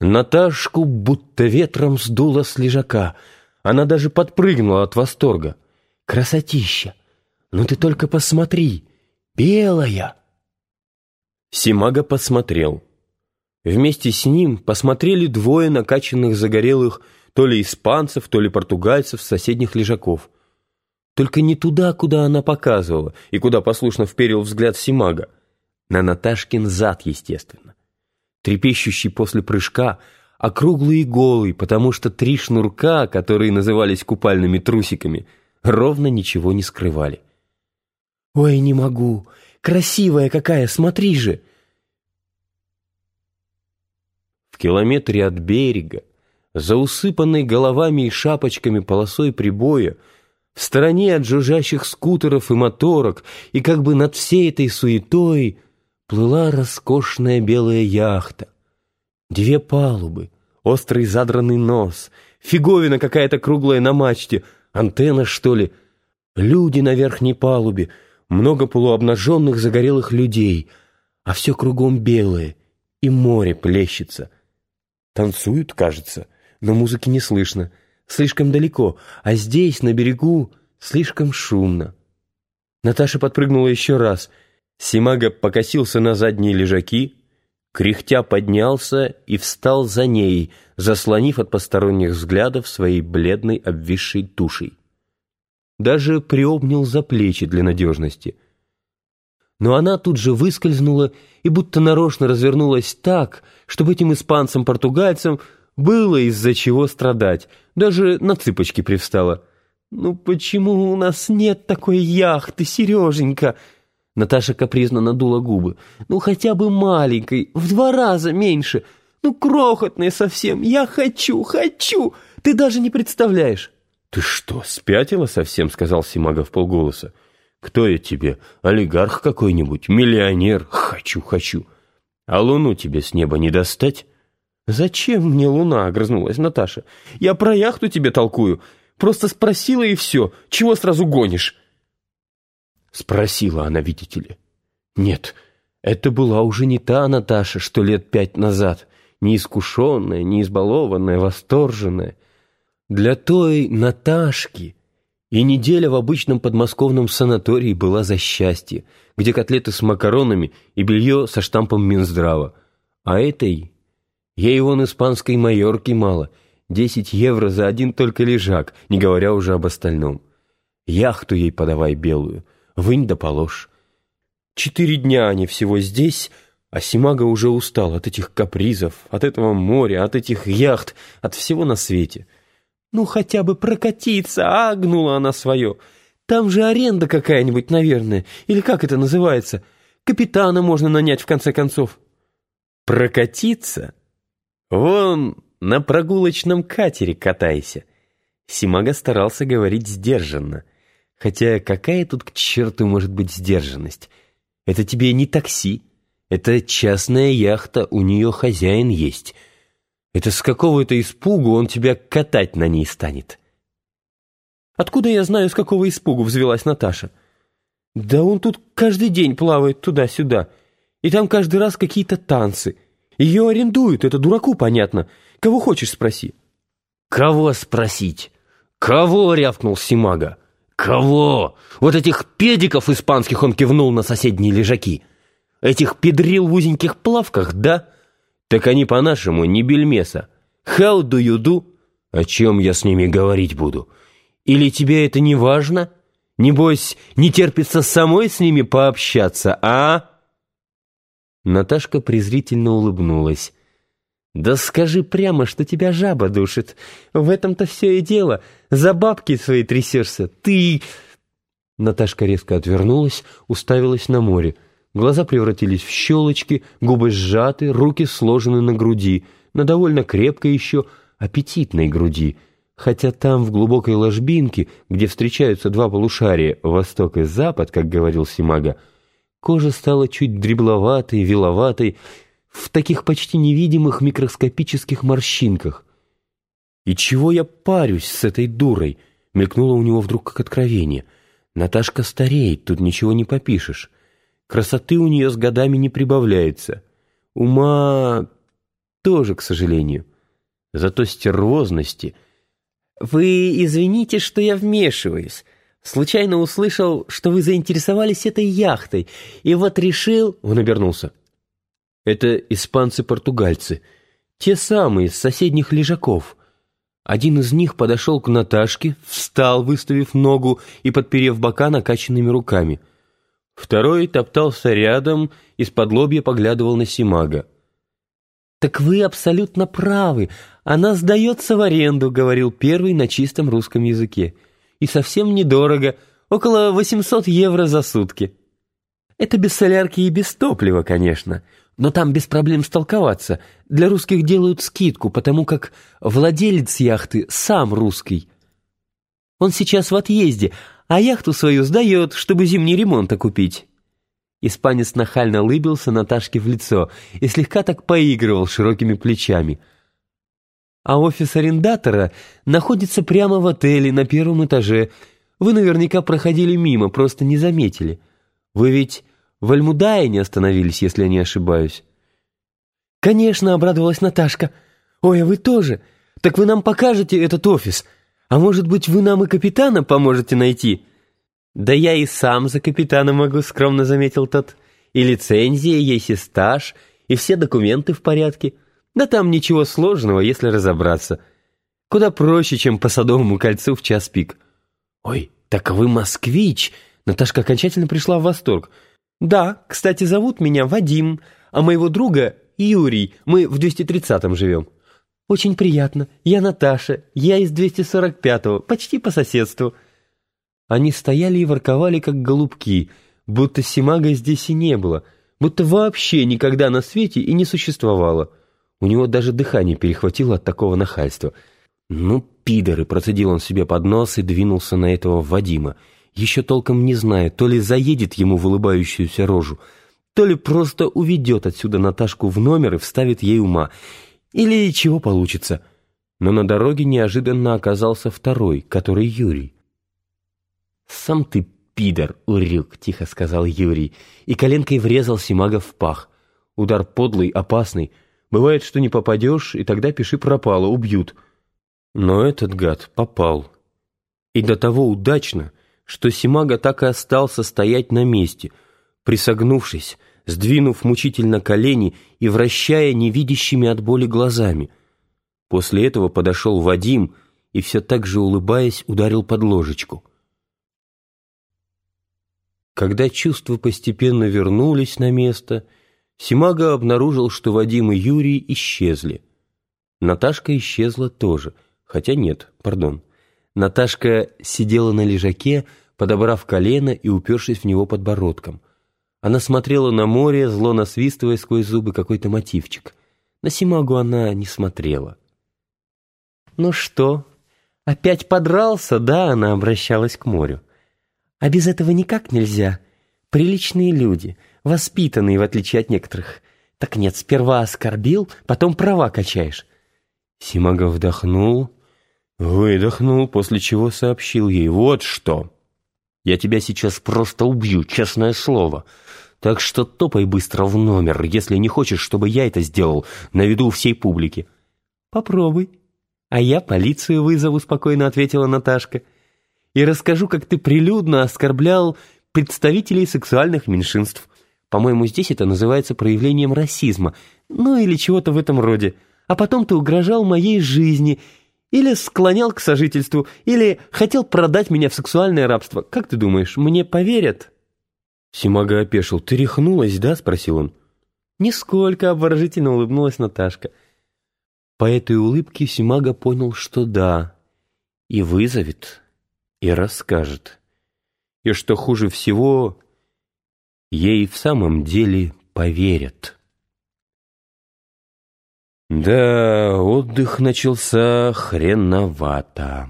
Наташку будто ветром сдуло с лежака. Она даже подпрыгнула от восторга. «Красотища! Ну ты только посмотри! Белая!» Симага посмотрел. Вместе с ним посмотрели двое накачанных загорелых то ли испанцев, то ли португальцев соседних лежаков. Только не туда, куда она показывала, и куда послушно вперил взгляд Симага. На Наташкин зад, естественно. Трепещущий после прыжка, округлый и голый, потому что три шнурка, которые назывались купальными трусиками, ровно ничего не скрывали. «Ой, не могу! Красивая какая, смотри же!» В километре от берега, за усыпанной головами и шапочками полосой прибоя, в стороне от жужжащих скутеров и моторок, и как бы над всей этой суетой плыла роскошная белая яхта. Две палубы, острый задранный нос, фиговина какая-то круглая на мачте, антенна, что ли, люди на верхней палубе, много полуобнаженных загорелых людей, а все кругом белое, и море плещется. Танцуют, кажется, но музыки не слышно — слишком далеко, а здесь, на берегу, слишком шумно. Наташа подпрыгнула еще раз. Симага покосился на задние лежаки, кряхтя поднялся и встал за ней, заслонив от посторонних взглядов своей бледной обвисшей тушей. Даже приобнял за плечи для надежности. Но она тут же выскользнула и будто нарочно развернулась так, чтобы этим испанцам-португальцам было из-за чего страдать. Даже на цыпочки привстала. «Ну почему у нас нет такой яхты, Сереженька?» Наташа капризно надула губы. «Ну хотя бы маленькой, в два раза меньше. Ну крохотной совсем. Я хочу, хочу. Ты даже не представляешь». «Ты что, спятила совсем?» — сказал Симага в полголоса. «Кто я тебе? Олигарх какой-нибудь? Миллионер? Хочу, хочу. А луну тебе с неба не достать?» «Зачем мне луна?» — огрызнулась Наташа. «Я про яхту тебе толкую. Просто спросила и все. Чего сразу гонишь?» Спросила она, видите ли. Нет, это была уже не та Наташа, что лет пять назад. Неискушенная, неизбалованная, восторженная. Для той Наташки и неделя в обычном подмосковном санатории была за счастье, где котлеты с макаронами и белье со штампом Минздрава. А этой Ей вон испанской майорки мало. Десять евро за один только лежак, не говоря уже об остальном. Яхту ей подавай белую, вынь да положь. Четыре дня они всего здесь, а Симага уже устал от этих капризов, от этого моря, от этих яхт, от всего на свете. Ну, хотя бы прокатиться, агнула она свое. Там же аренда какая-нибудь, наверное, или как это называется? Капитана можно нанять, в конце концов. Прокатиться? «Вон на прогулочном катере катайся». Симага старался говорить сдержанно. Хотя какая тут к черту может быть сдержанность? Это тебе не такси. Это частная яхта, у нее хозяин есть. Это с какого-то испугу он тебя катать на ней станет. «Откуда я знаю, с какого испугу?» — взвелась Наташа. «Да он тут каждый день плавает туда-сюда, и там каждый раз какие-то танцы». Ее арендуют, это дураку понятно. Кого хочешь спроси». «Кого спросить? Кого?» — рявкнул Симага. «Кого? Вот этих педиков испанских он кивнул на соседние лежаки. Этих педрил в узеньких плавках, да? Так они по-нашему не бельмеса. How do you do? О чем я с ними говорить буду? Или тебе это не важно? Небось, не терпится самой с ними пообщаться, а?» Наташка презрительно улыбнулась. «Да скажи прямо, что тебя жаба душит. В этом-то все и дело. За бабки свои трясешься. Ты...» Наташка резко отвернулась, уставилась на море. Глаза превратились в щелочки, губы сжаты, руки сложены на груди, на довольно крепкой еще аппетитной груди. Хотя там, в глубокой ложбинке, где встречаются два полушария, восток и запад, как говорил Симага, Кожа стала чуть дребловатой, виловатой, в таких почти невидимых микроскопических морщинках. «И чего я парюсь с этой дурой?» — мелькнуло у него вдруг как откровение. «Наташка стареет, тут ничего не попишешь. Красоты у нее с годами не прибавляется. Ума тоже, к сожалению. Зато стервозности... «Вы извините, что я вмешиваюсь. Случайно услышал, что вы заинтересовались этой яхтой, и вот решил...» Он обернулся. «Это испанцы-португальцы, те самые, с соседних лежаков». Один из них подошел к Наташке, встал, выставив ногу и подперев бока накачанными руками. Второй топтался рядом, из-под лобья поглядывал на Симага. «Так вы абсолютно правы. Она сдается в аренду», — говорил первый на чистом русском языке. «И совсем недорого, около 800 евро за сутки». Это без солярки и без топлива, конечно, но там без проблем столковаться. Для русских делают скидку, потому как владелец яхты сам русский. Он сейчас в отъезде, а яхту свою сдает, чтобы зимний ремонт окупить». Испанец нахально улыбился Наташке в лицо и слегка так поигрывал широкими плечами. «А офис арендатора находится прямо в отеле на первом этаже. Вы наверняка проходили мимо, просто не заметили. Вы ведь в Альмудае не остановились, если я не ошибаюсь». «Конечно», — обрадовалась Наташка. «Ой, а вы тоже? Так вы нам покажете этот офис. А может быть, вы нам и капитана поможете найти?» «Да я и сам за капитана могу», — скромно заметил тот. «И лицензия есть, и стаж, и все документы в порядке. Да там ничего сложного, если разобраться. Куда проще, чем по Садовому кольцу в час пик». «Ой, так вы москвич!» Наташка окончательно пришла в восторг. «Да, кстати, зовут меня Вадим, а моего друга Юрий. Мы в 230-м живем». «Очень приятно. Я Наташа. Я из 245-го, почти по соседству». Они стояли и ворковали, как голубки, будто Симага здесь и не было, будто вообще никогда на свете и не существовало. У него даже дыхание перехватило от такого нахальства. «Ну, пидоры!» — процедил он себе под нос и двинулся на этого Вадима — еще толком не зная, то ли заедет ему в улыбающуюся рожу, то ли просто уведет отсюда Наташку в номер и вставит ей ума, или чего получится. Но на дороге неожиданно оказался второй, который Юрий. «Сам ты пидор, урюк», — тихо сказал Юрий, и коленкой врезал Симага в пах. Удар подлый, опасный. Бывает, что не попадешь, и тогда пиши пропало, убьют. Но этот гад попал. И до того удачно — что Симага так и остался стоять на месте, присогнувшись, сдвинув мучительно колени и вращая невидящими от боли глазами. После этого подошел Вадим и все так же улыбаясь ударил под ложечку. Когда чувства постепенно вернулись на место, Симага обнаружил, что Вадим и Юрий исчезли. Наташка исчезла тоже, хотя нет, пардон. Наташка сидела на лежаке, подобрав колено и упершись в него подбородком. Она смотрела на море, зло насвистывая сквозь зубы какой-то мотивчик. На Симагу она не смотрела. «Ну что, опять подрался, да?» Она обращалась к морю. «А без этого никак нельзя. Приличные люди, воспитанные, в отличие от некоторых. Так нет, сперва оскорбил, потом права качаешь». Симага вдохнул, Выдохнул, после чего сообщил ей «Вот что! Я тебя сейчас просто убью, честное слово. Так что топай быстро в номер, если не хочешь, чтобы я это сделал на виду всей публики». «Попробуй. А я полицию вызову», — спокойно ответила Наташка. «И расскажу, как ты прилюдно оскорблял представителей сексуальных меньшинств. По-моему, здесь это называется проявлением расизма, ну или чего-то в этом роде. А потом ты угрожал моей жизни» Или склонял к сожительству, или хотел продать меня в сексуальное рабство. Как ты думаешь, мне поверят?» Симага опешил. «Ты рехнулась, да?» — спросил он. «Нисколько», — обворожительно улыбнулась Наташка. По этой улыбке Симага понял, что да, и вызовет, и расскажет. И что хуже всего, ей в самом деле поверят. Да, отдых начался хреновато.